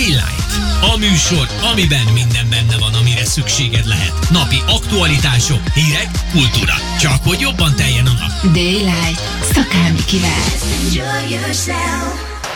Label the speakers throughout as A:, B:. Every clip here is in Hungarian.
A: Daylight. A műsor, amiben minden benne van, amire szükséged lehet. Napi aktualitások, hírek, kultúra. Csak hogy jobban teljen a nap.
B: Daylight. Szakámi kivel.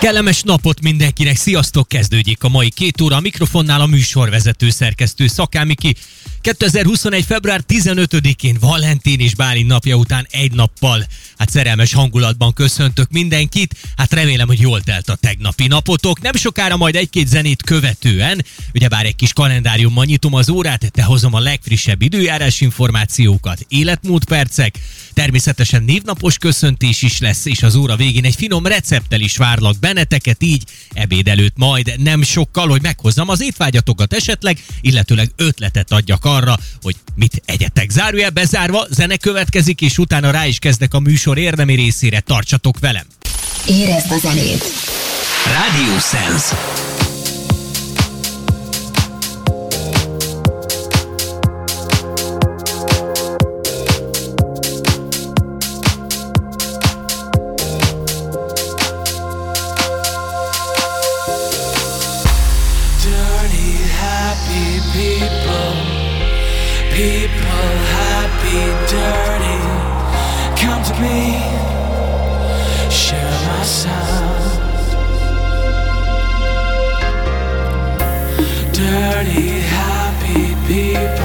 A: Kellemes napot mindenkinek, sziasztok! Kezdődik a mai két óra a mikrofonnál a műsorvezető szerkesztő Szakámiki. 2021. február 15-én Valentin és Bálint napja után egy nappal hát szerelmes hangulatban köszöntök mindenkit. Hát remélem, hogy jól telt a tegnapi napotok. Nem sokára majd egy-két zenét követően, ugyebár egy kis kalendáriummal nyitom az órát, te hozom a legfrissebb időjárás információkat, életmódpercek, természetesen névnapos köszöntés is lesz, és az óra végén egy finom recepttel is várlak benneteket, így ebéd előtt majd nem sokkal, hogy meghozzam az étvágyatokat esetleg, illetőleg ötletet adjak arra, hogy mit egyetek. Zárójel bezárva, zene következik, és utána rá is kezdek a műsor érdemi részére. Tartsatok velem!
B: Érezd a zenét.
A: Radio Sense.
C: Me, share my sound. Dirty, happy people.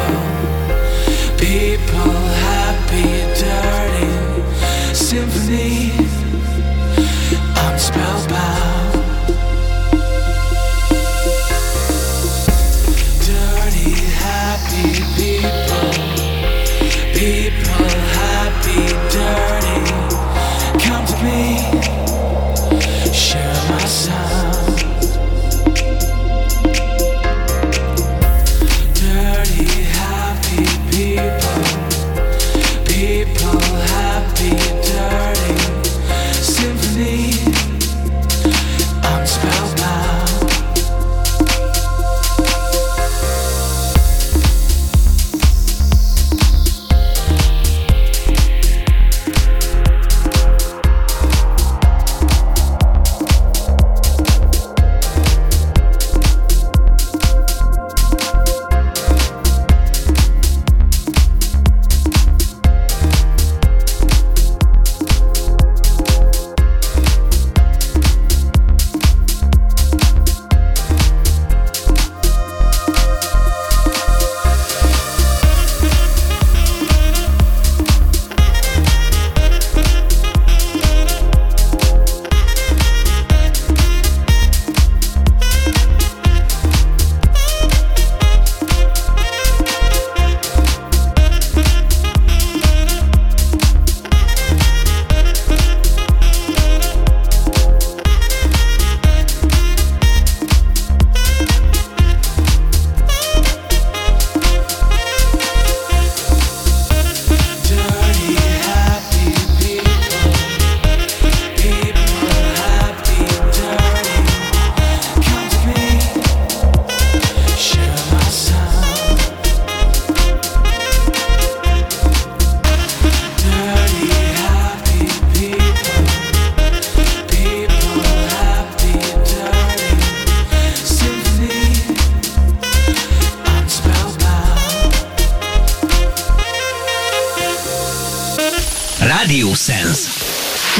A: Radio Sense.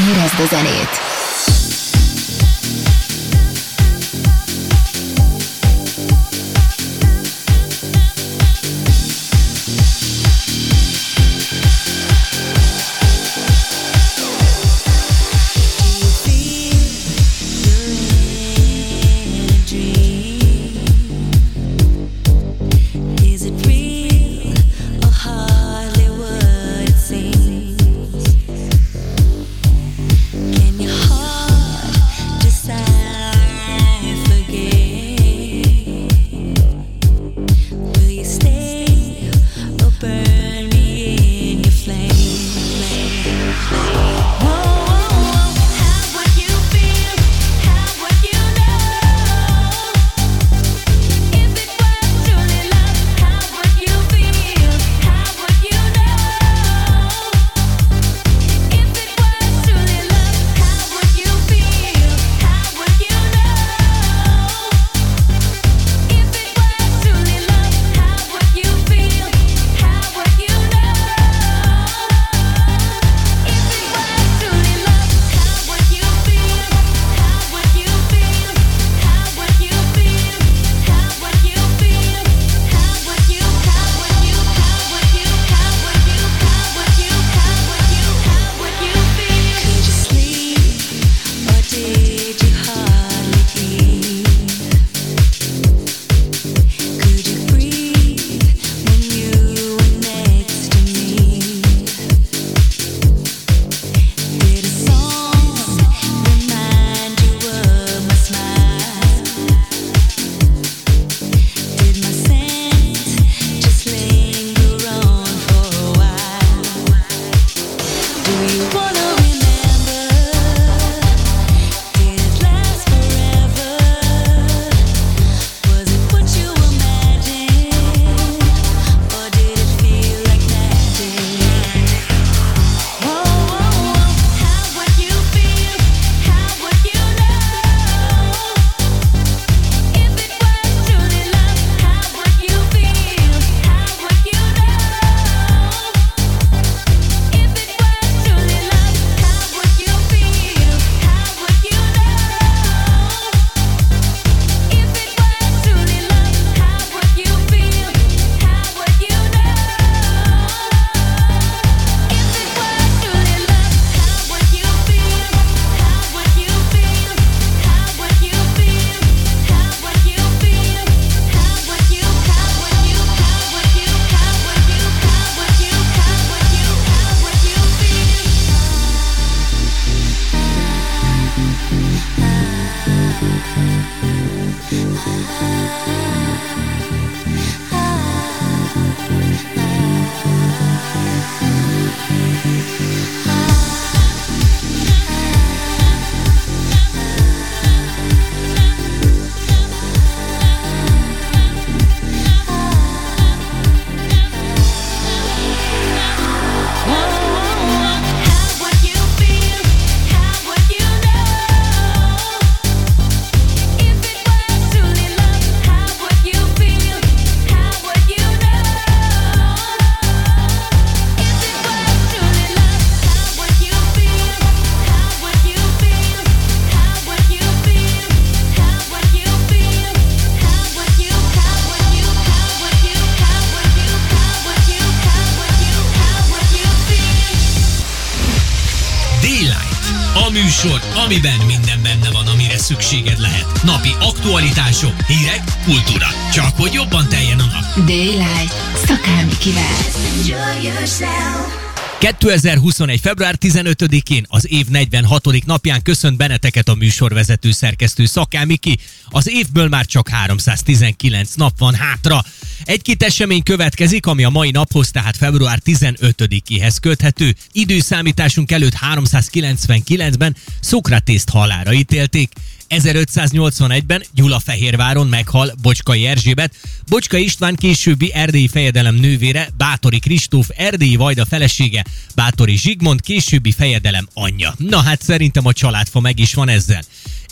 B: Érezd a zenét.
A: Amiben minden benne van, amire szükséged lehet. Napi aktualitások, hírek, kultúra. Csak hogy jobban teljen a nap.
B: Daylight. Szakámi kivel.
A: 2021. február 15-én az év 46. napján köszönt benneteket a műsorvezető szerkesztő Szakámiki. Az évből már csak 319 nap van hátra. Egy-két esemény következik, ami a mai naphoz, tehát február 15-éhez köthető. Időszámításunk előtt 399-ben Szokratészt halára ítélték. 1581-ben Gyulafehérváron meghal Bocskai Erzsébet, Bocskai István későbbi erdélyi fejedelem nővére, Bátori Kristóf erdélyi vajda felesége, Bátori Zsigmond későbbi fejedelem anyja. Na hát szerintem a családfa meg is van ezzel.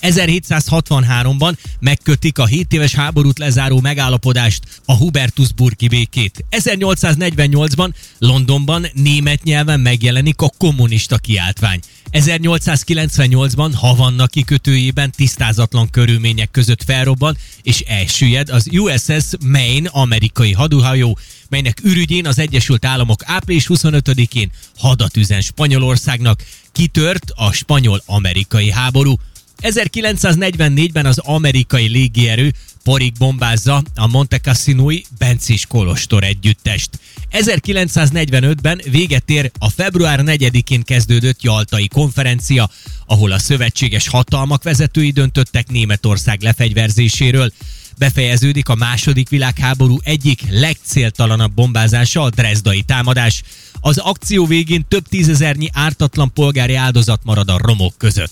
A: 1763-ban megkötik a 7 éves háborút lezáró megállapodást, a Hubertusburgi békét. 1848-ban Londonban német nyelven megjelenik a kommunista kiáltvány. 1898-ban Havanna kikötőjében tisztázatlan körülmények között felrobban és elsüllyed az USS Maine amerikai haduhajó, melynek ürügyén az Egyesült Államok április 25-én hadat üzen Spanyolországnak. Kitört a spanyol-amerikai háború. 1944-ben az amerikai légierő porig bombázza a Monte Cassinoi Bencés Kolostor együttest. 1945-ben véget ér a február 4-én kezdődött Jaltai konferencia, ahol a szövetséges hatalmak vezetői döntöttek Németország lefegyverzéséről. Befejeződik a második világháború egyik legcéltalanabb bombázása, a Dresdai támadás. Az akció végén több tízezernyi ártatlan polgári áldozat marad a romok között.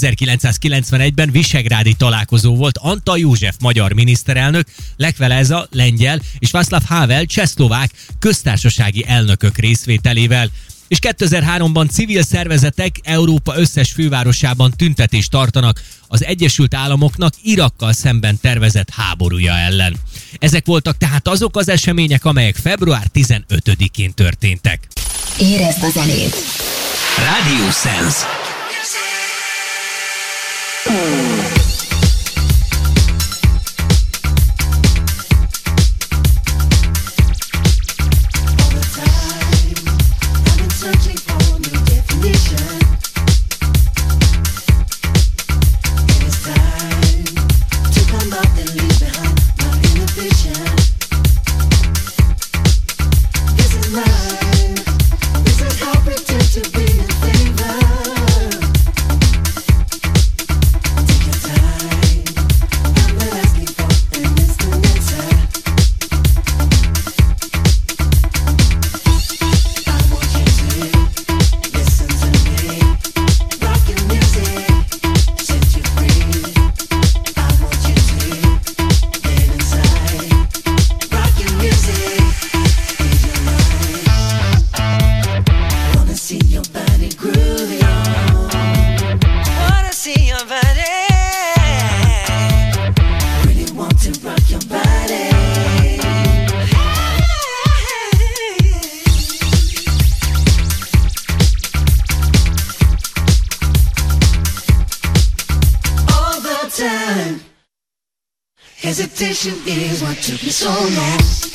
A: 1991-ben Visegrádi találkozó volt Antal József magyar miniszterelnök, Lech Walesa lengyel és Václav Havel csehszlovák köztársasági elnökök részvételével. És 2003-ban civil szervezetek Európa összes fővárosában tüntetést tartanak az Egyesült Államoknak Irakkal szemben tervezett háborúja ellen. Ezek voltak tehát azok az események, amelyek február 15-én történtek.
B: Érezd a zenét.
A: Radio Sense.
D: Mm. Hesitation is what took me so long.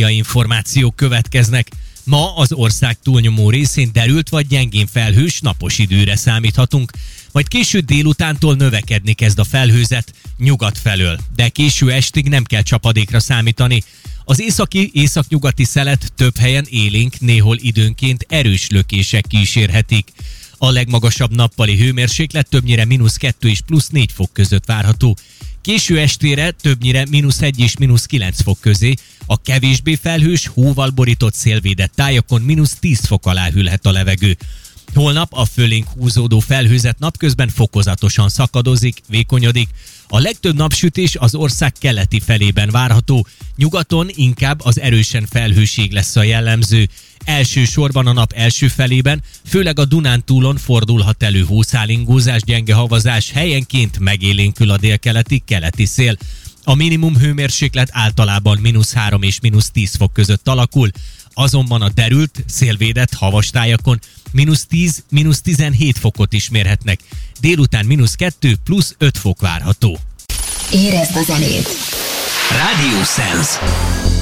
A: Meteorológiai információk következnek. Ma az ország túlnyomó részén derült vagy gyengén felhős napos időre számíthatunk, majd késő délutántól növekedni kezd a felhőzet nyugat felől, de késő estig nem kell csapadékra számítani. Az északi északnyugati szelet több helyen élénk, néhol időnként erős lökések kísérhetik. A legmagasabb nappali hőmérséklet többnyire mínusz 2 és plusz 4 fok között várható. Késő estére többnyire mínusz 1 és mínusz 9 fok közé, a kevésbé felhős, hóval borított szélvédett tájakon mínusz 10 fok alá hűlhet a levegő. Holnap a fölénk húzódó felhőzet napközben fokozatosan szakadozik, vékonyodik. A legtöbb napsütés az ország keleti felében várható, nyugaton inkább az erősen felhőség lesz a jellemző. Elsősorban a nap első felében, főleg a Dunántúlon fordulhat elő hószálingózás, gyenge havazás, helyenként megélénkül a délkeleti keleti szél. A minimum hőmérséklet általában mínusz 3 és mínusz 10 fok között alakul, azonban a derült, szélvédett havas tájakon mínusz 10, mínusz 17 fokot is mérhetnek. Délután mínusz 2 plusz 5 fok várható.
B: Érezd a zenét!
E: Radio Sense.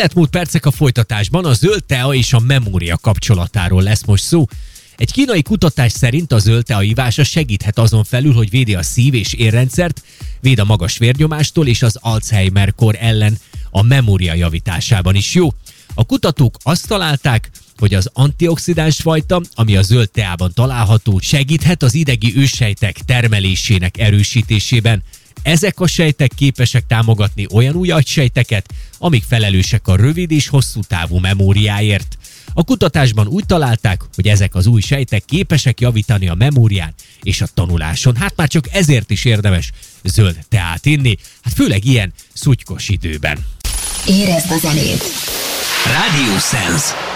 A: Életmód percek a folytatásban a zöld tea és a memória kapcsolatáról lesz most szó. Egy kínai kutatás szerint a zöld tea ivása segíthet azon felül, hogy védi a szív- és érrendszert, véd a magas vérnyomástól és az Alzheimer-kor ellen a memória javításában is jó. A kutatók azt találták, hogy az antioxidáns fajta, ami a zöld teában található, segíthet az idegi őssejtek termelésének erősítésében. Ezek a sejtek képesek támogatni olyan új agysejteket, amik felelősek a rövid és hosszú távú memóriáért. A kutatásban úgy találták, hogy ezek az új sejtek képesek javítani a memórián és a tanuláson. Hát már csak ezért is érdemes zöld teát inni, hát főleg ilyen szutykos időben.
B: Érezd a zenét!
E: Radio Sense.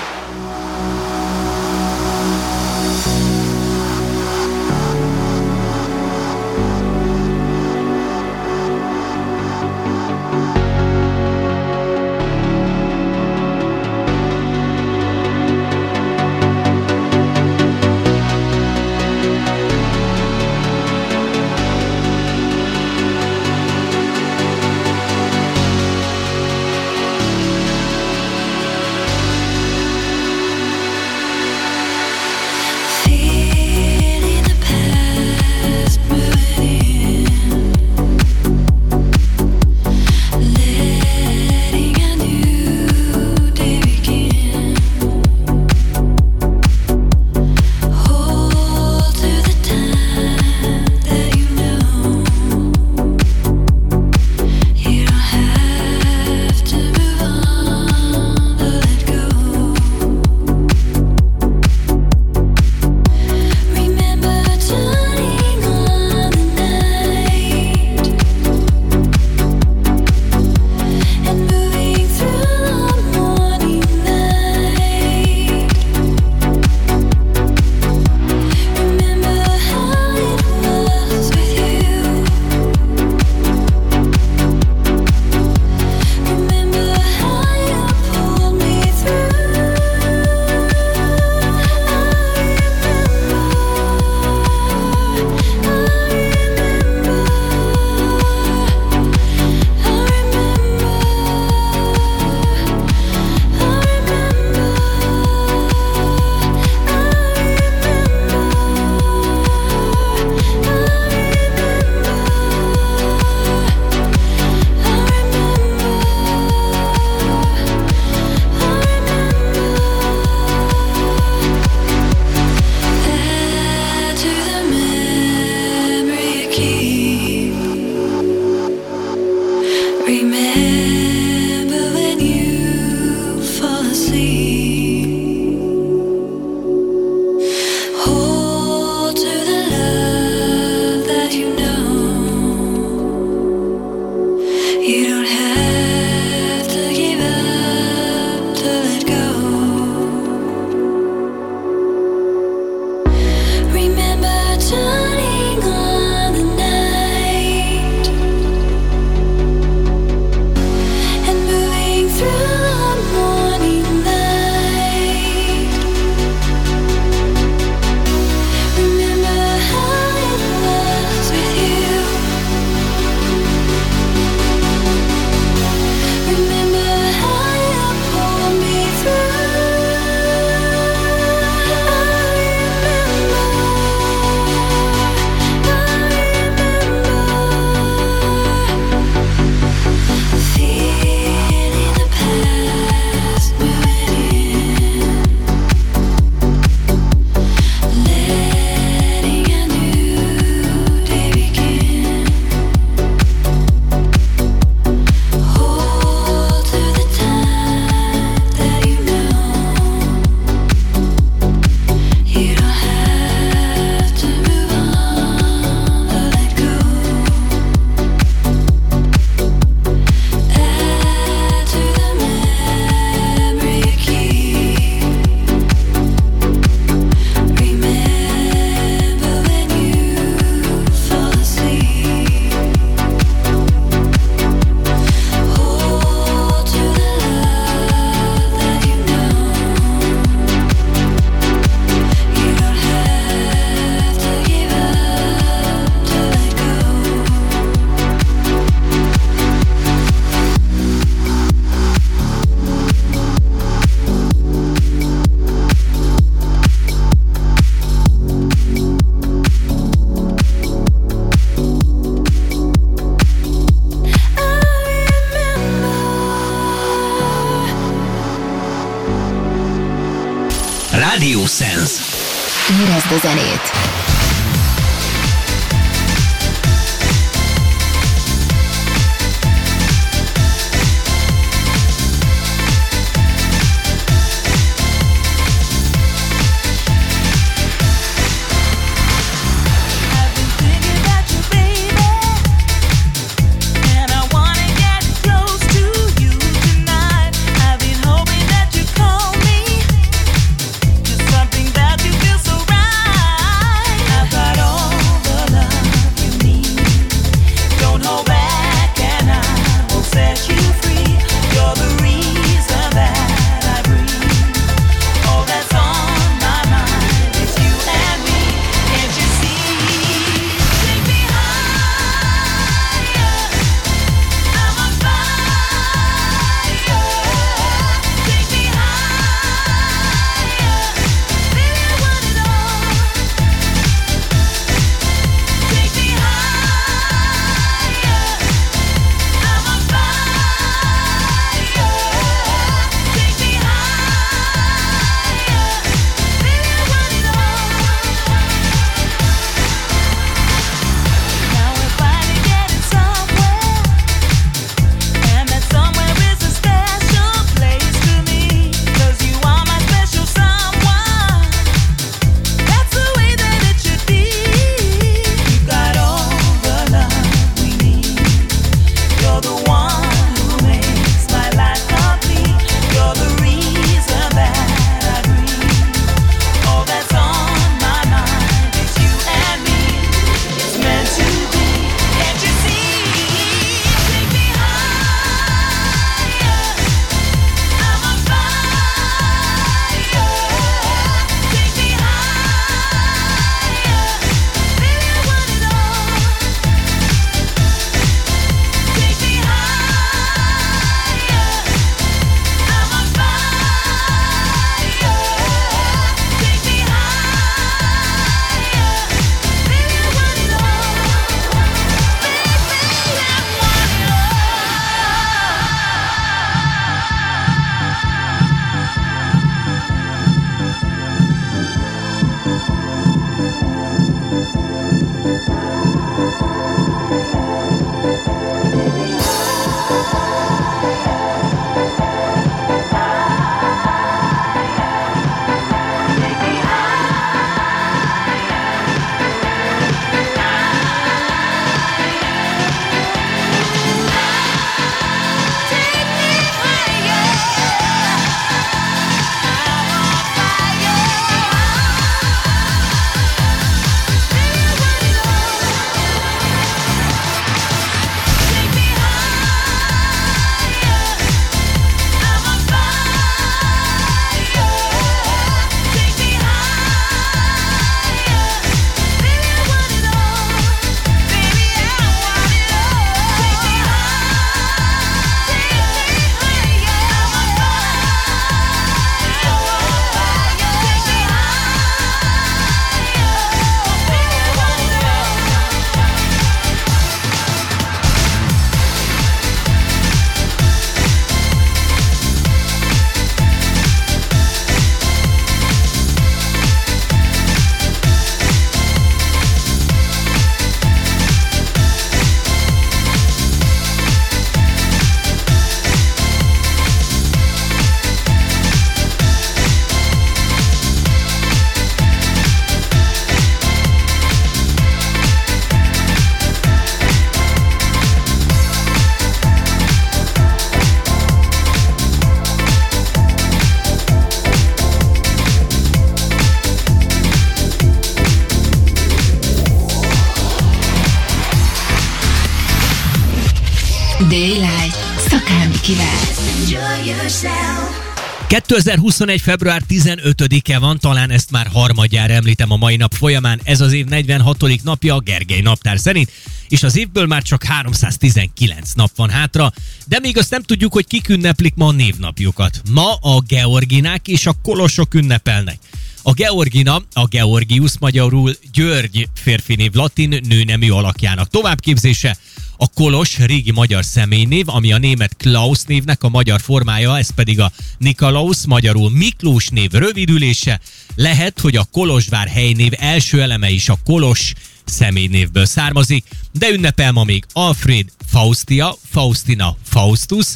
A: 2021. február 15-e van, talán ezt már harmadjára említem a mai nap folyamán. Ez az év 46. napja a Gergely naptár szerint, és az évből már csak 319 nap van hátra, de még azt nem tudjuk, hogy kik ünneplik ma a névnapjukat. Ma a Georginák és a Kolosok ünnepelnek. A Georgina, a Georgius magyarul György férfi név latin nőnemű alakjának továbbképzése, a Kolos régi magyar személynév, ami a német Klaus névnek a magyar formája, ez pedig a Nikolaus, magyarul Miklós név rövidülése. Lehet, hogy a Kolozsvár helynév első eleme is a Kolos személynévből származik, de ünnepel ma még Alfred Faustia, Faustina Faustus,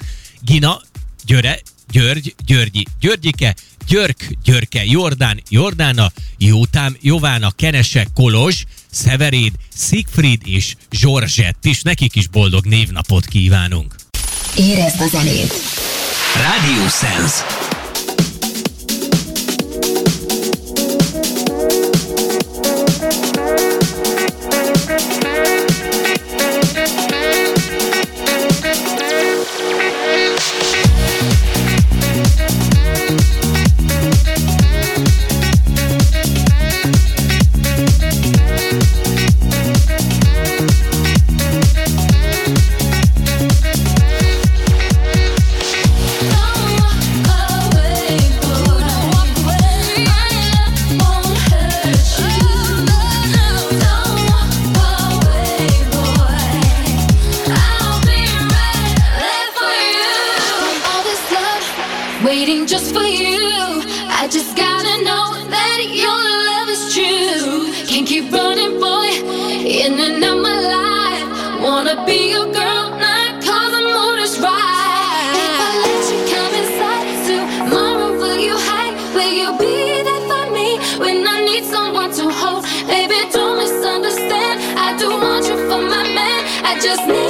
A: Gina, Györe, György, Györgyi, Györgyike, Györk, Györke, Jordán, Jordána, Jótám, Jována, Kenese, Kolozs, Szeveréd, Siegfried és Zsorzsett is. Nekik is boldog névnapot kívánunk.
B: Érezd a zenét!
F: Radio Sense.
E: In and out my life. Wanna be your girl, not cause the mood is right. If I let you come inside, tomorrow will you hide? Will you be there for me when I need someone to hold? Baby, don't misunderstand. I do want you for my man. I just need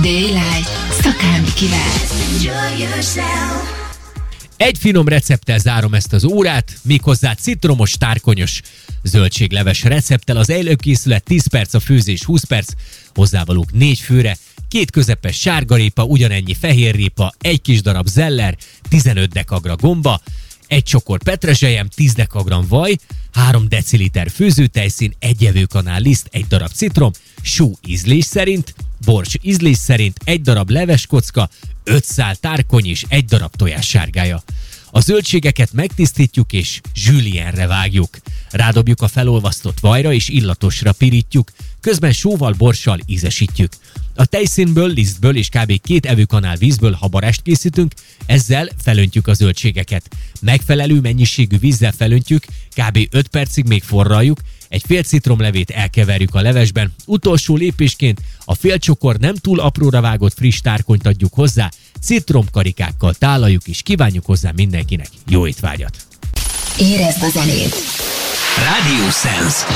B: Daylight. Szakámikivel.
A: Egy finom recepttel zárom ezt az órát, méghozzá citromos, tárkonyos zöldségleves recepttel. Az előkészület 10 perc, a főzés 20 perc, hozzávalók 4 főre, két közepes sárgarépa, ugyanennyi fehérrépa, egy kis darab zeller, 15 dekagra gomba, egy csokor petrezselyem, 10 dekagram vaj, 3 deciliter főzőtejszín, egy evőkanál liszt, egy darab citrom, só ízlés szerint, borcs ízlés szerint, egy darab leveskocka, 5 szál tárkony és egy darab tojás sárgája. A zöldségeket megtisztítjuk és zsűlienre vágjuk. Rádobjuk a felolvasztott vajra és illatosra pirítjuk, közben sóval, borssal ízesítjük. A tejszínből, lisztből és kb. két evőkanál vízből habarást készítünk, ezzel felöntjük a zöldségeket. Megfelelő mennyiségű vízzel felöntjük, kb. 5 percig még forraljuk, egy fél citromlevét elkeverjük a levesben, utolsó lépésként a fél csokor nem túl apróra vágott friss tárkonyt adjuk hozzá, citromkarikákkal tálaljuk és kívánjuk hozzá mindenkinek jó étvágyat!
B: Érezd a zenét.
E: Radio Sense.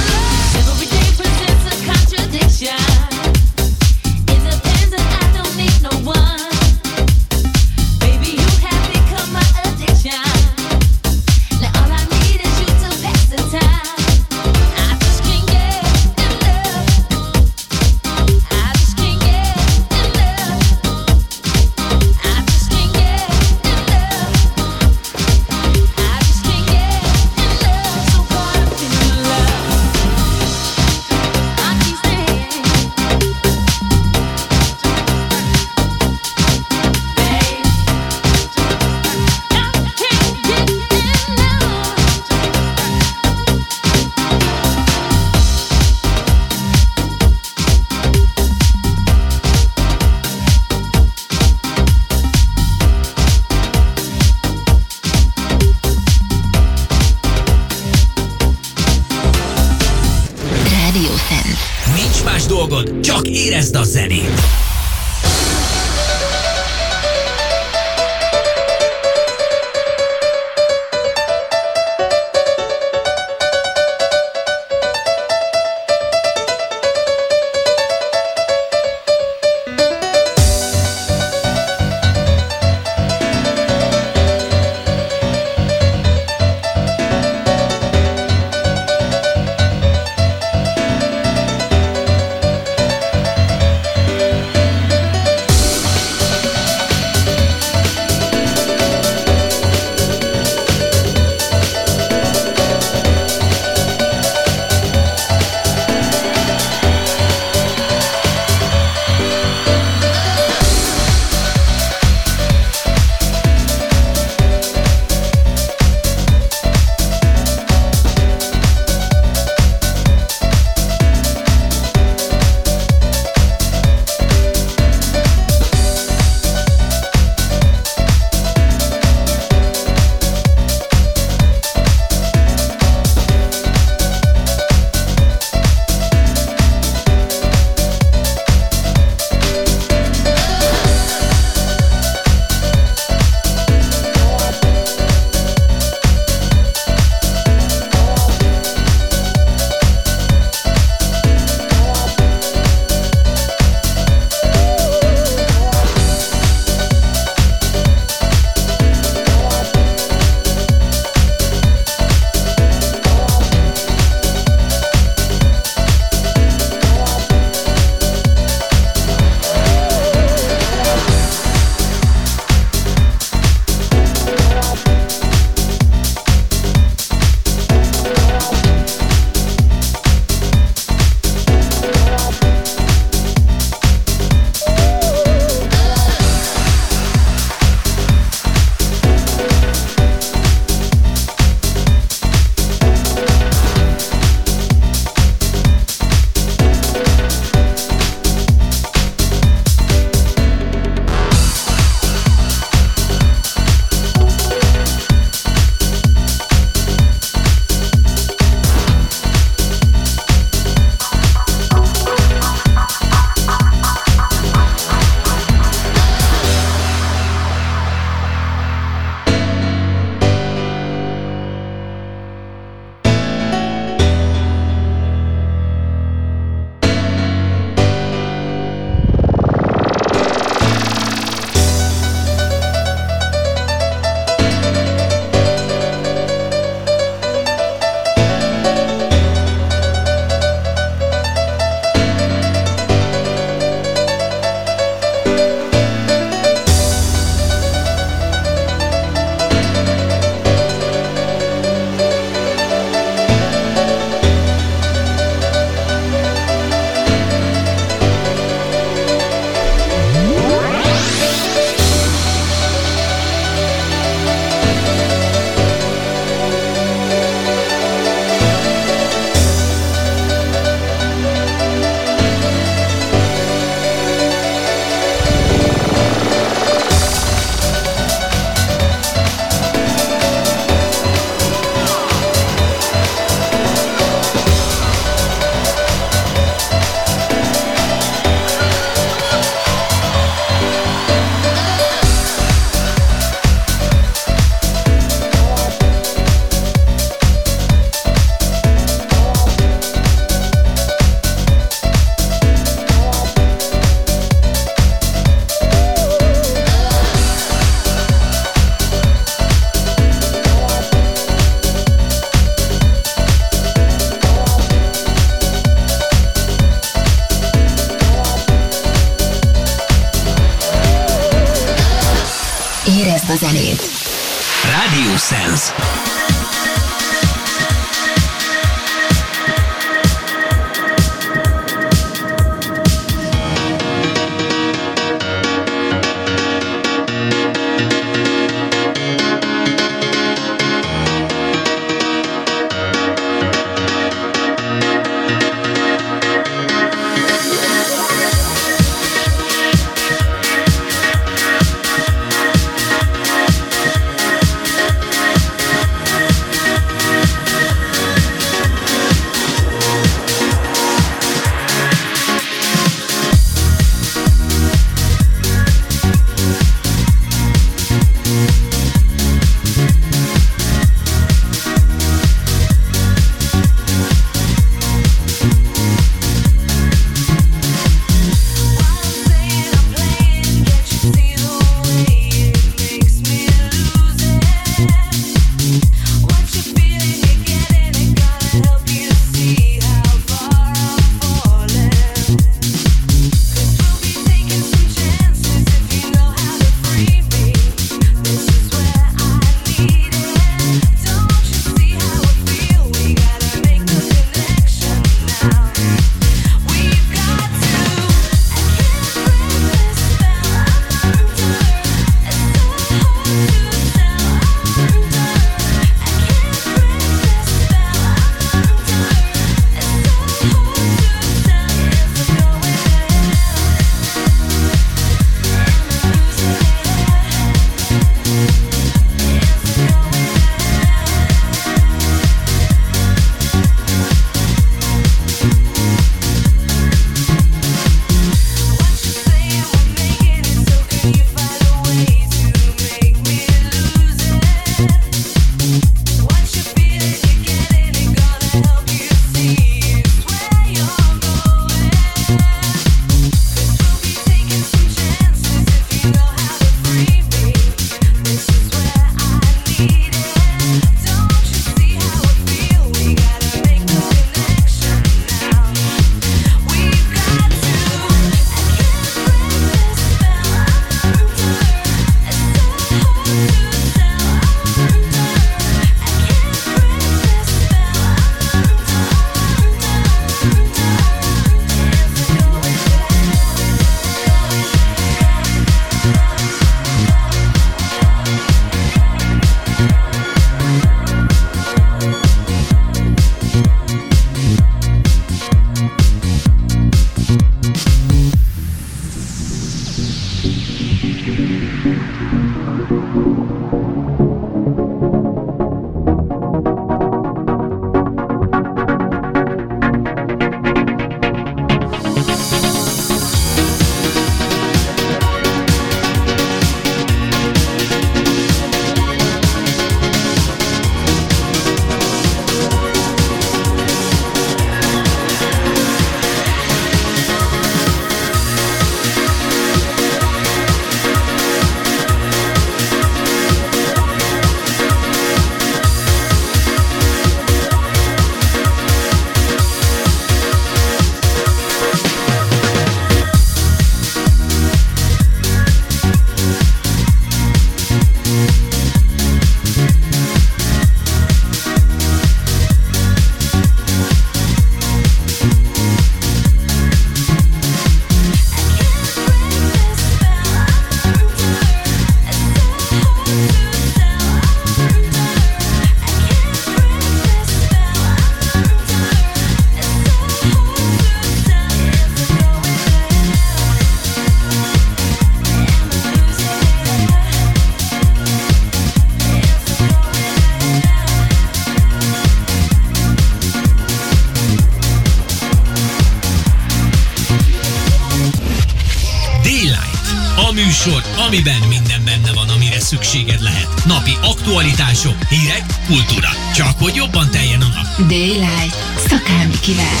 A: Hogy jobban teljen a nap.
B: Daylight. Szakámi kivel.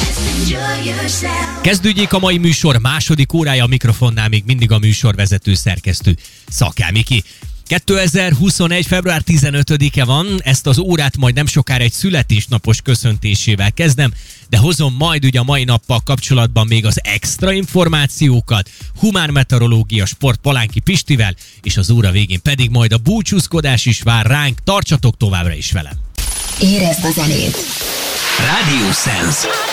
A: Kezdődjék a mai műsor második órája a mikrofonnál még mindig a műsorvezető szerkesztő Szakámiki. 2021. február 15-e van, ezt az órát majd nem sokára egy születésnapos köszöntésével kezdem, de hozom majd ugye a mai nappal kapcsolatban még az extra információkat, humán meteorológia, sport Palánki Pistivel, és az óra végén pedig majd a búcsúzkodás is vár ránk, tartsatok továbbra is velem.
B: Érezd a zenét!
E: Radio Sense.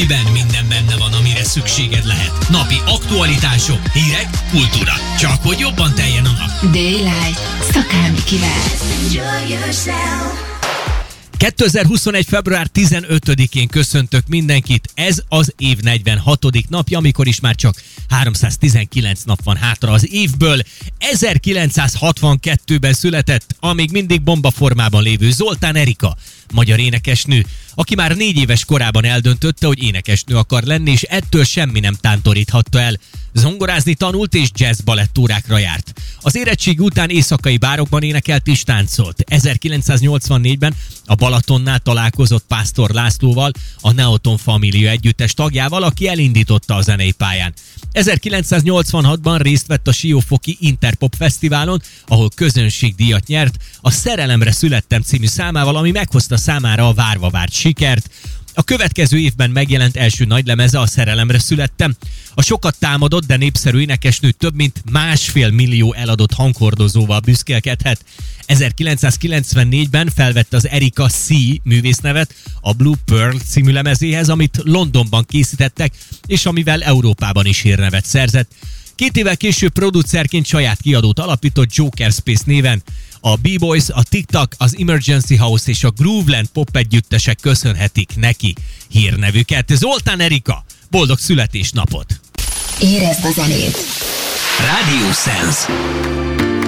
A: amiben minden benne van, amire szükséged lehet. Napi aktualitások, hírek, kultúra. Csak hogy jobban teljen a nap.
B: Daylight. Szakálmi kivel.
A: 2021. február 15-én köszöntök mindenkit. Ez az év 46. napja, amikor is már csak 319 nap van hátra az évből. 1962-ben született, amíg mindig bomba formában lévő Zoltán Erika, magyar énekesnő, aki már négy éves korában eldöntötte, hogy énekesnő akar lenni, és ettől semmi nem tántoríthatta el. Zongorázni tanult és jazz balettórákra járt. Az érettség után éjszakai bárokban énekelt és táncolt. 1984-ben a Balatonnál találkozott Pásztor Lászlóval, a Neoton Família együttes tagjával, aki elindította a zenei pályán. 1986-ban részt vett a Siófoki Interpop Fesztiválon, ahol közönségdíjat nyert, a Szerelemre születtem című számával, ami meghozta számára a várva várt sikert. A következő évben megjelent első nagylemeze a Szerelemre születtem. A sokat támadott, de népszerű énekesnő több mint másfél millió eladott hanghordozóval büszkélkedhet. 1994-ben felvette az Erika C. művésznevet a Blue Pearl című lemezéhez, amit Londonban készítettek, és amivel Európában is hírnevet szerzett. Két évvel később producerként saját kiadót alapított Joker Space néven a B-Boys, a TikTok, az Emergency House és a Grooveland pop együttesek köszönhetik neki hírnevüket. Zoltán Erika, boldog születésnapot!
B: Érezd a zenét!
E: Radio Sense.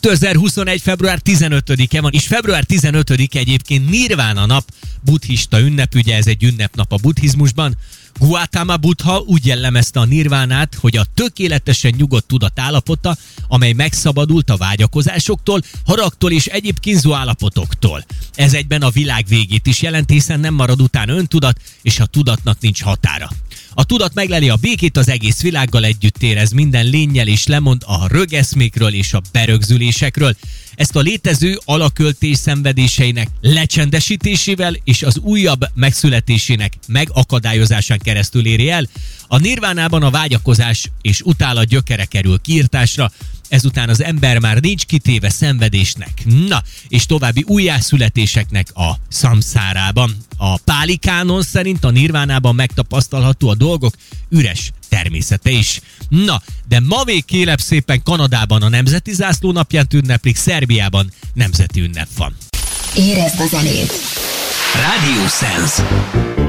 A: 2021. február 15-e van, és február 15-e egyébként Nirvana nap, buddhista ünnep, ugye ez egy ünnepnap a buddhizmusban. Gautama Buddha úgy jellemezte a nirvánát, hogy a tökéletesen nyugodt tudat állapota, amely megszabadult a vágyakozásoktól, haragtól és egyéb kínzó állapotoktól. Ez egyben a világ végét is jelent, hiszen nem marad utána öntudat, és a tudatnak nincs határa. A tudat megleli a békét az egész világgal együtt érez minden lényel és lemond a rögeszmékről és a berögzülésekről. Ezt a létező alaköltés szenvedéseinek lecsendesítésével és az újabb megszületésének megakadályozásán keresztül éri el. A nirvánában a vágyakozás és utálat gyökere kerül kiirtásra, ezután az ember már nincs kitéve szenvedésnek. Na, és további újjászületéseknek a szamszárában. A pálikánon szerint a nirvánában megtapasztalható a dolgok üres természete is. Na, de ma még kélep szépen Kanadában a Nemzeti Zászló napján ünneplik, Szerbiában nemzeti ünnep van.
B: Érezd a zenét!
E: Radio Sense.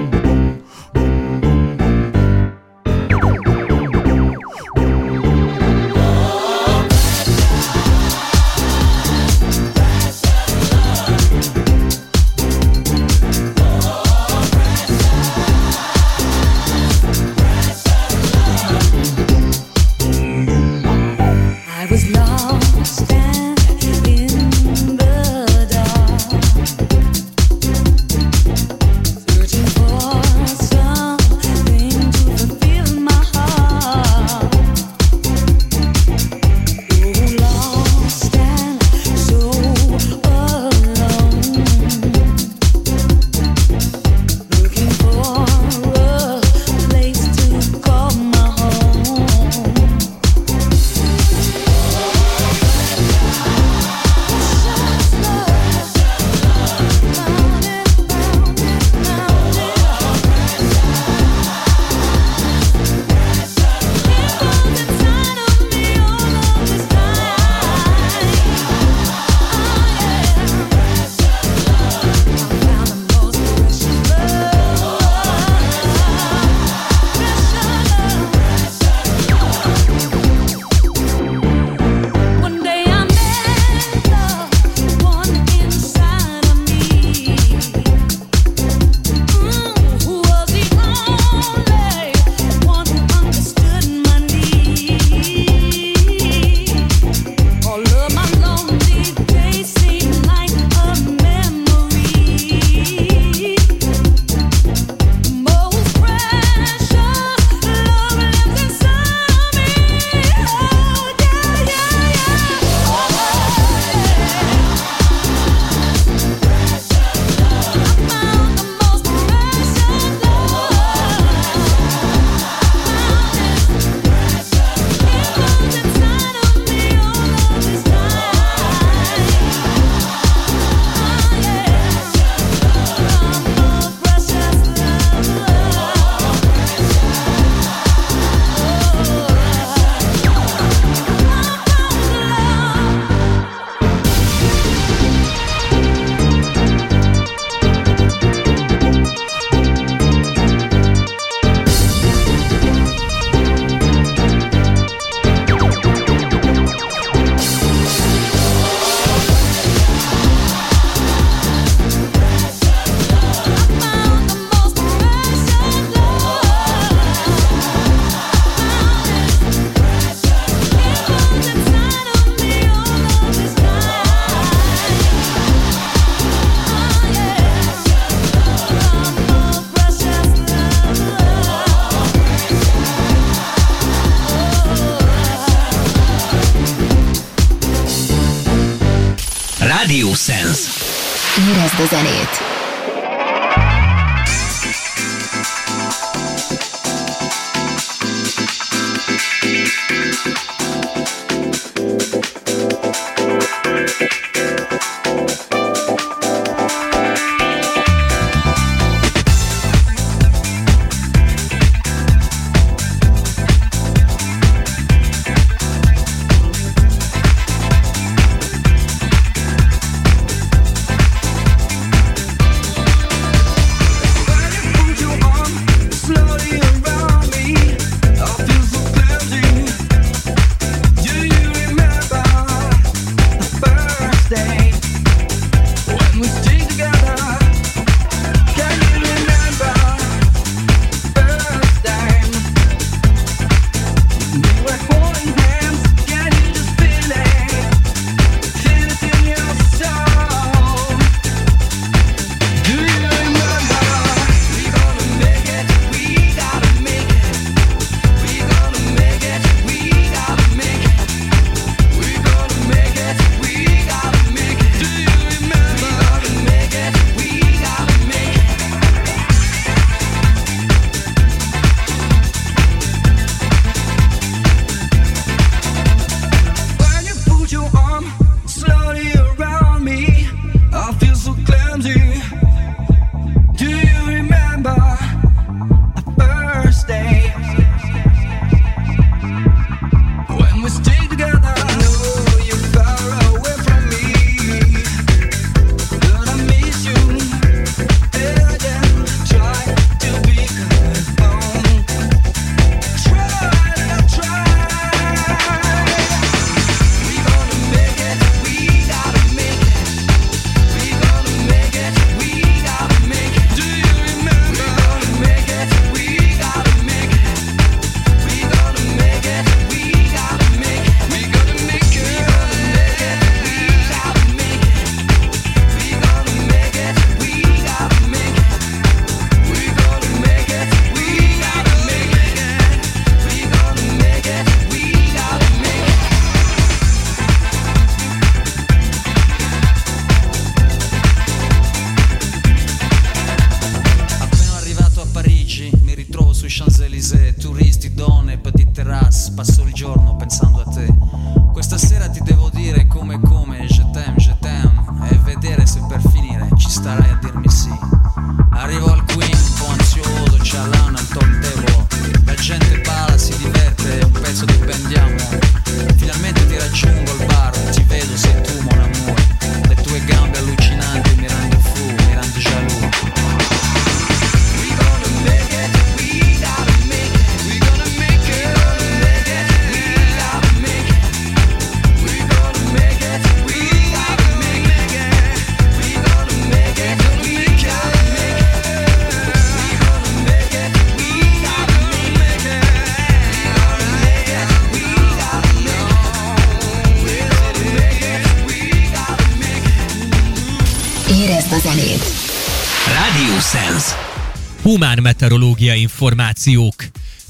A: Meteorológiai információk.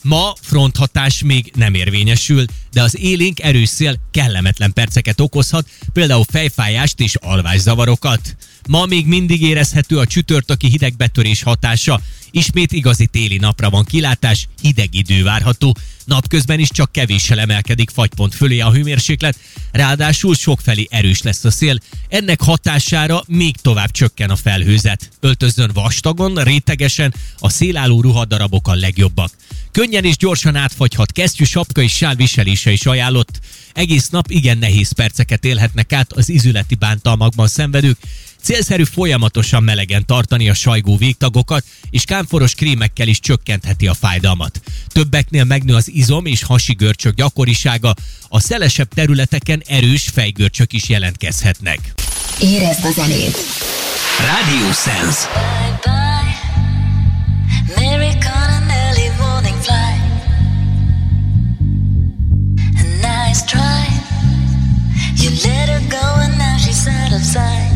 A: Ma fronthatás még nem érvényesül, de az élénk erős kellemetlen perceket okozhat, például fejfájást és alvászavarokat. Ma még mindig érezhető a csütörtöki hidegbetörés hatása. Ismét igazi téli napra van kilátás, hideg idő várható. Napközben is csak kevéssel emelkedik fagypont fölé a hőmérséklet, ráadásul sokfelé erős lesz a szél. Ennek hatására még tovább csökken a felhőzet. Öltözön vastagon, rétegesen, a szélálló ruhadarabok a legjobbak. Könnyen és gyorsan átfagyhat kesztyű, sapka és sál viselése is ajánlott. Egész nap igen nehéz perceket élhetnek át az izületi bántalmakban szenvedők, Célszerű folyamatosan melegen tartani a sajgó végtagokat, és kámforos krémekkel is csökkentheti a fájdalmat. Többeknél megnő az izom és hasi görcsök gyakorisága, a szelesebb területeken erős fejgörcsök is jelentkezhetnek.
B: Érezd a zenét!
E: Radio Sense.
G: Bye bye. Mary nice try. You let her go and now she's out of sight.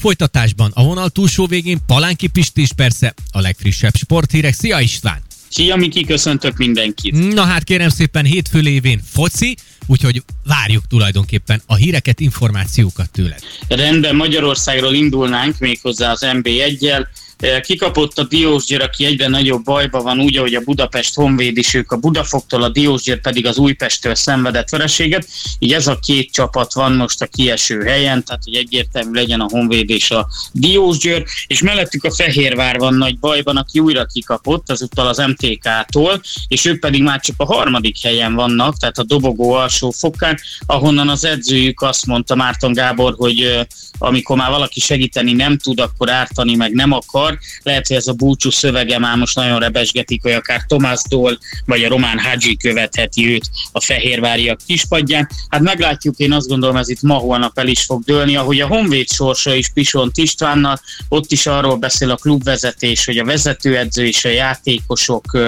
A: Folytatásban, a vonal túlsó végén Palánki Pisti is persze a legfrissebb sporthírek. Szia István!
H: Szia Miki, köszöntök mindenkit!
A: Na hát kérem szépen hétfő lévén foci, úgyhogy várjuk tulajdonképpen a híreket, információkat tőled.
H: Rendben, Magyarországról indulnánk méghozzá az MB1-jel. Eh, Kikapott a Diósgyőr, aki egyre nagyobb bajba van, úgy, ahogy a Budapest Honvéd is, ők a Budafoktól, a Diósgyőr pedig az Újpesttől szenvedett vereséget. Így ez a két csapat van most a kieső helyen, tehát hogy egyértelmű legyen a Honvéd és a Diósgyőr, és mellettük a Fehérvár van nagy bajban, aki újra kikapott, azuttal az MTK-tól, és ők pedig már csak a harmadik helyen vannak, tehát a dobogó alsó fokán, ahonnan az edzőjük azt mondta Márton Gábor, hogy eh, amikor már valaki segíteni nem tud, akkor ártani meg nem akar, akar. Lehet, hogy ez a búcsú szövege már most nagyon rebesgetik, hogy akár Tomás Dól vagy a Román Hadzsi követheti őt a fehérváriak kispadján. Hát meglátjuk, én azt gondolom, ez itt ma holnap el is fog dőlni, ahogy a Honvéd sorsa is Pisont Istvánnal, ott is arról beszél a klubvezetés, hogy a vezetőedző és a játékosok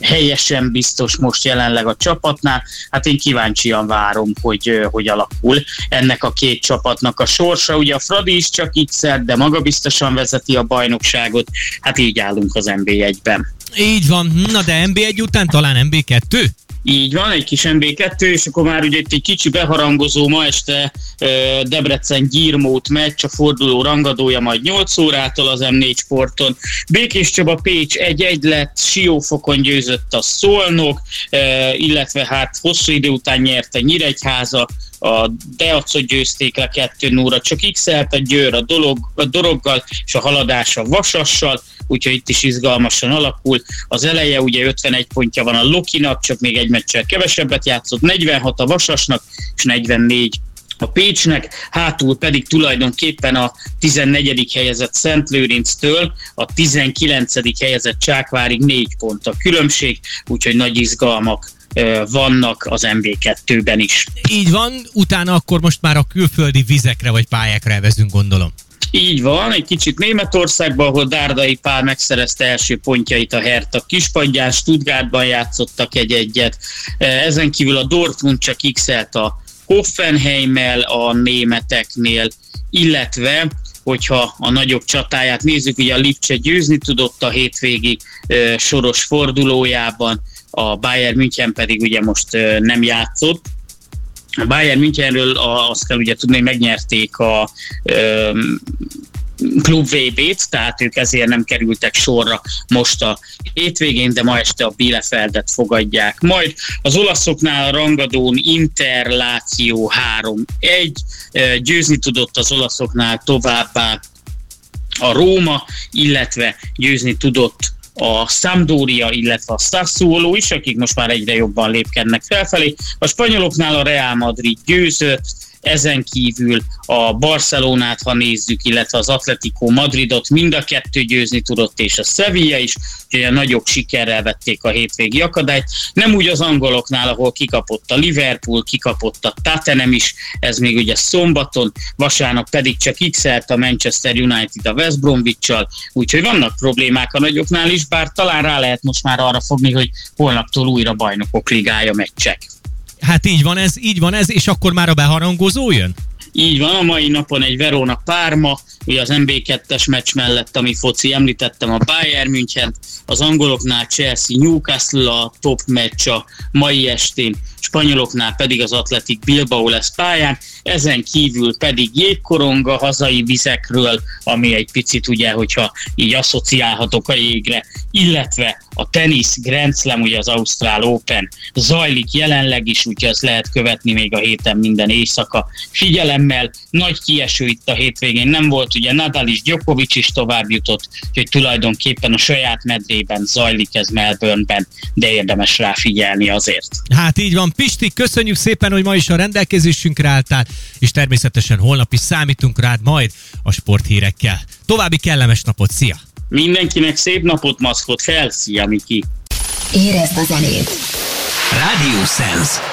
H: helyesen biztos most jelenleg a csapatnál. Hát én kíváncsian várom, hogy hogy alakul ennek a két csapatnak a sorsa. Ugye a Fradi is csak így de maga biztosan vezeti a bajnokságot. Hát így állunk az NB1-ben.
A: Így van, na de NB1 után talán NB2?
H: Így van, egy kis MB2, és akkor már ugye itt egy kicsi beharangozó ma este Debrecen Gyirmót meccs, a forduló rangadója majd 8 órától az M4 sporton. Békés Csaba Pécs 1-1 lett, Siófokon győzött a Szolnok, illetve hát hosszú idő után nyerte Nyíregyháza, a Deacot győzték le 2 0 csak x a Győr a, dolog, a doroggal, és a haladás a Vasassal, úgyhogy itt is izgalmasan alakul. Az eleje ugye 51 pontja van a Lokinak, csak még egy meccsel kevesebbet játszott, 46 a Vasasnak, és 44 a Pécsnek, hátul pedig tulajdonképpen a 14. helyezett Szent Lőrinctől a 19. helyezett Csákvárig 4 pont a különbség, úgyhogy nagy izgalmak vannak az MB2-ben is.
A: Így van, utána akkor most már a külföldi vizekre vagy pályákra elvezünk, gondolom.
H: Így van, egy kicsit Németországban, ahol Dárdai Pál megszerezte első pontjait a Hertha kispadján, Stuttgartban játszottak egy-egyet, ezen kívül a Dortmund csak x a Hoffenheimmel a németeknél, illetve hogyha a nagyobb csatáját nézzük, ugye a Lipcse győzni tudott a hétvégi ö, soros fordulójában, a Bayern München pedig ugye most ö, nem játszott, a Bayern Münchenről azt kell ugye tudni, hogy megnyerték a klub VB-t, tehát ők ezért nem kerültek sorra most a hétvégén, de ma este a Bielefeldet fogadják. Majd az olaszoknál a rangadón Inter, Láció 3-1, ö, győzni tudott az olaszoknál továbbá a Róma, illetve győzni tudott a Sampdoria, illetve a Sassuolo is, akik most már egyre jobban lépkednek felfelé. A spanyoloknál a Real Madrid győzött, ezen kívül a Barcelonát, ha nézzük, illetve az Atletico Madridot mind a kettő győzni tudott, és a Sevilla is, úgyhogy a nagyok sikerrel vették a hétvégi akadályt. Nem úgy az angoloknál, ahol kikapott a Liverpool, kikapott a Tottenham is, ez még ugye szombaton, vasárnap pedig csak x a Manchester United a West Bromwich-sal, úgyhogy vannak problémák a nagyoknál is, bár talán rá lehet most már arra fogni, hogy holnaptól újra bajnokok ligája meccsek.
A: Hát így van ez, így van ez, és akkor már a beharangozó jön?
H: Így van, a mai napon egy Verona Párma, ugye az MB2-es meccs mellett, ami foci, említettem a Bayern München, az angoloknál Chelsea Newcastle a top meccs a mai estén, spanyoloknál pedig az Atletik Bilbao lesz pályán, ezen kívül pedig jégkoronga hazai vizekről, ami egy picit ugye, hogyha így asszociálhatok a jégre, illetve a tenisz Grand Slam, ugye az Ausztrál Open zajlik jelenleg is, úgyhogy azt lehet követni még a héten minden éjszaka. Figyelemmel, nagy kieső itt a hétvégén nem volt, ugye Nadal is, Djokovic is tovább jutott, úgyhogy tulajdonképpen a saját medrében zajlik ez Melbourneben, de érdemes rá figyelni azért.
A: Hát így van. Pisti, köszönjük szépen, hogy ma is a rendelkezésünkre álltál, és természetesen holnap is számítunk rád majd a sporthírekkel. További kellemes napot, szia!
H: Mindenkinek szép napot, maszkot fel, szia Miki!
B: Érezd a zenét!
E: Radio Sense.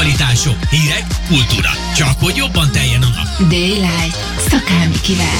A: Aktualitások, hírek, kultúra. Csak hogy jobban teljen a nap.
B: Daylight. Szakámikivel.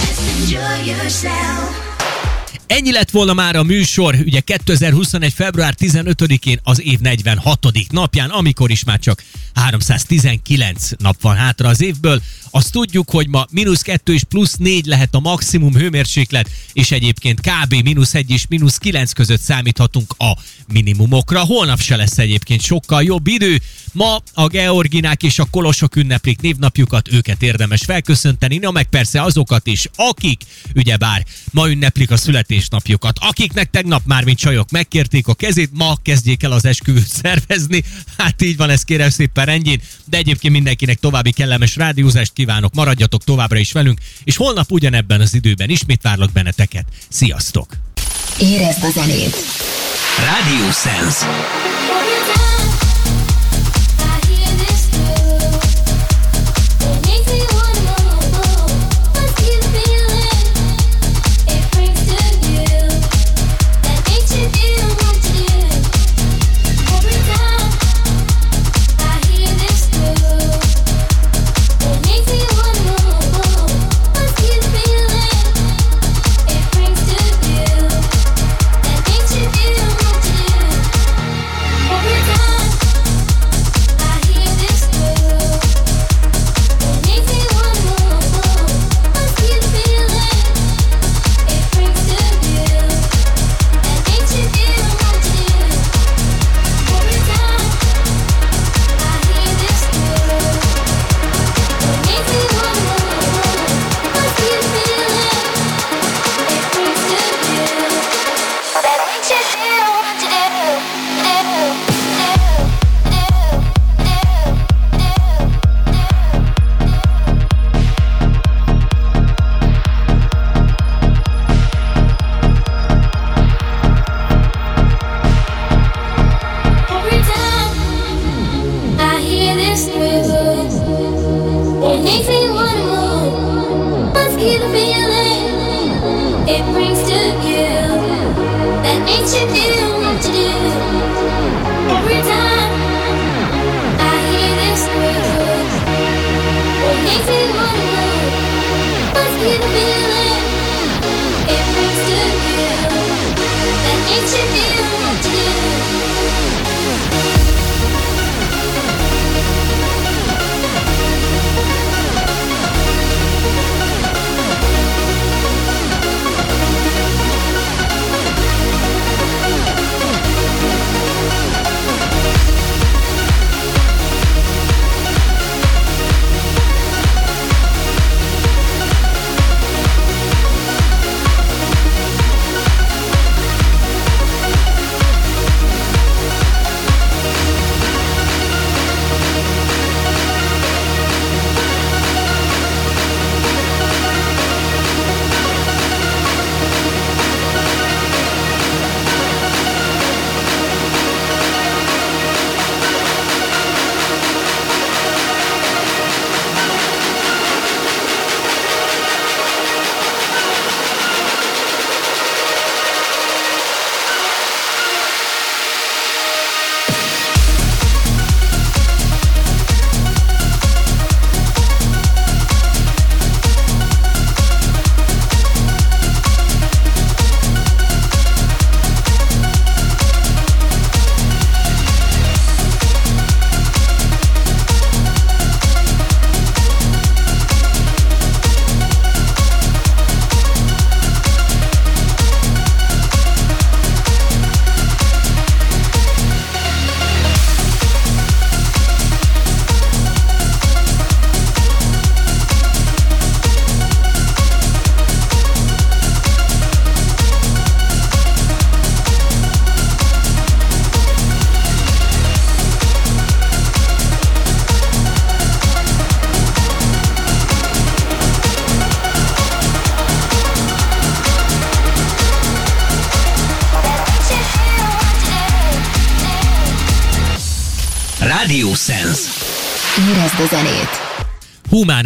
A: Ennyi lett volna már a műsor, ugye 2021. február 15-én az év 46. napján, amikor is már csak 319 nap van hátra az évből. Azt tudjuk, hogy ma mínusz 2 és plusz 4 lehet a maximum hőmérséklet, és egyébként kb. mínusz 1 és mínusz 9 között számíthatunk a minimumokra. Holnap se lesz egyébként sokkal jobb idő. Ma a Georginák és a Kolosok ünneplik névnapjukat, őket érdemes felköszönteni, na meg persze azokat is, akik ugyebár ma ünneplik a születésnapjukat, akiknek tegnap már, mint csajok, megkérték a kezét, ma kezdjék el az esküvőt szervezni. Hát így van, ez kérem szépen rendjén, de egyébként mindenkinek további kellemes rádiózást kívánok, maradjatok továbbra is velünk, és holnap ugyanebben az időben ismét várlak benneteket. Sziasztok!
B: Érezd a zenét.
E: Radio Sense.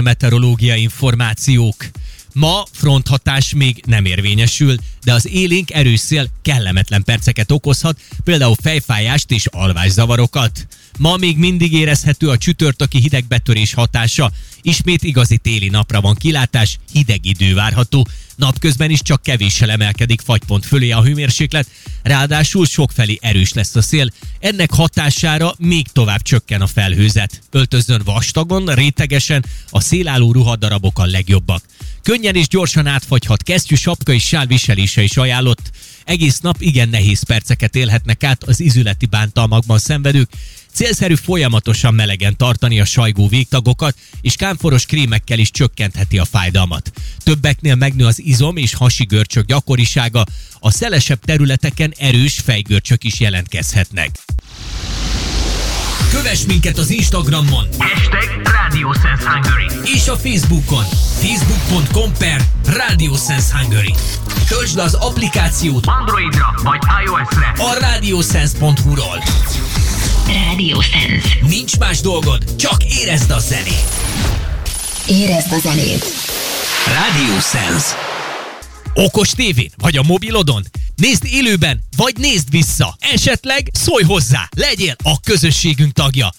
A: Meteorológiai információk. Ma fronthatás még nem érvényesül, de az élénk erős szél kellemetlen perceket okozhat, például fejfájást és alvászavarokat. Ma még mindig érezhető a csütörtöki hidegbetörés hatása. Ismét igazi téli napra van kilátás, hideg idő várható. Napközben is csak kevéssel emelkedik fagypont fölé a hőmérséklet, ráadásul sokfelé erős lesz a szél. Ennek hatására még tovább csökken a felhőzet. Öltözön vastagon, rétegesen, a szélálló ruhadarabok a legjobbak. Könnyen és gyorsan átfagyhat kesztyű, sapka és sál viselése is ajánlott. Egész nap igen nehéz perceket élhetnek át az izületi bántalmakban szenvedők. Célszerű folyamatosan melegen tartani a sajgó végtagokat, és kámforos krémekkel is csökkentheti a fájdalmat. Többeknél megnő az izom és hasi görcsök gyakorisága, a szelesebb területeken erős fejgörcsök is jelentkezhetnek. Kövess minket az Instagramon!
E: Hashtag Radio Sense Hungary.
A: és a Facebookon. Facebook.com per Radio Sense Hungary. Töltsd le az applikációt
E: Androidra vagy iOS-re.
A: a radiosense.hu-ról.
B: Radio Sense.
A: Nincs más dolgod, csak érezd a zenét.
B: Érezd a zenét.
E: Radio Sense.
A: Okos tévén, vagy a mobilodon? Nézd élőben, vagy nézd vissza. Esetleg szólj hozzá, legyél a közösségünk tagja.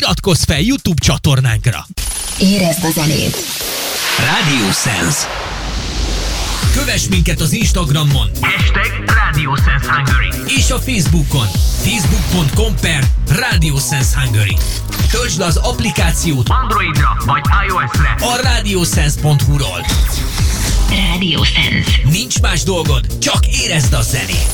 A: Iratkozz fel YouTube csatornánkra.
B: Érezd a zenét.
E: Radio Sense.
A: Kövess minket az Instagramon
E: Hashtag Radio Sense Hungary.
A: és a Facebookon. Facebook.com per Radio Sense Hungary. Töltsd le az applikációt
E: Androidra vagy iOS-re.
A: a radiosense.hu-ról.
B: Radio Sense.
A: Nincs más dolgod, csak érezd a zenét.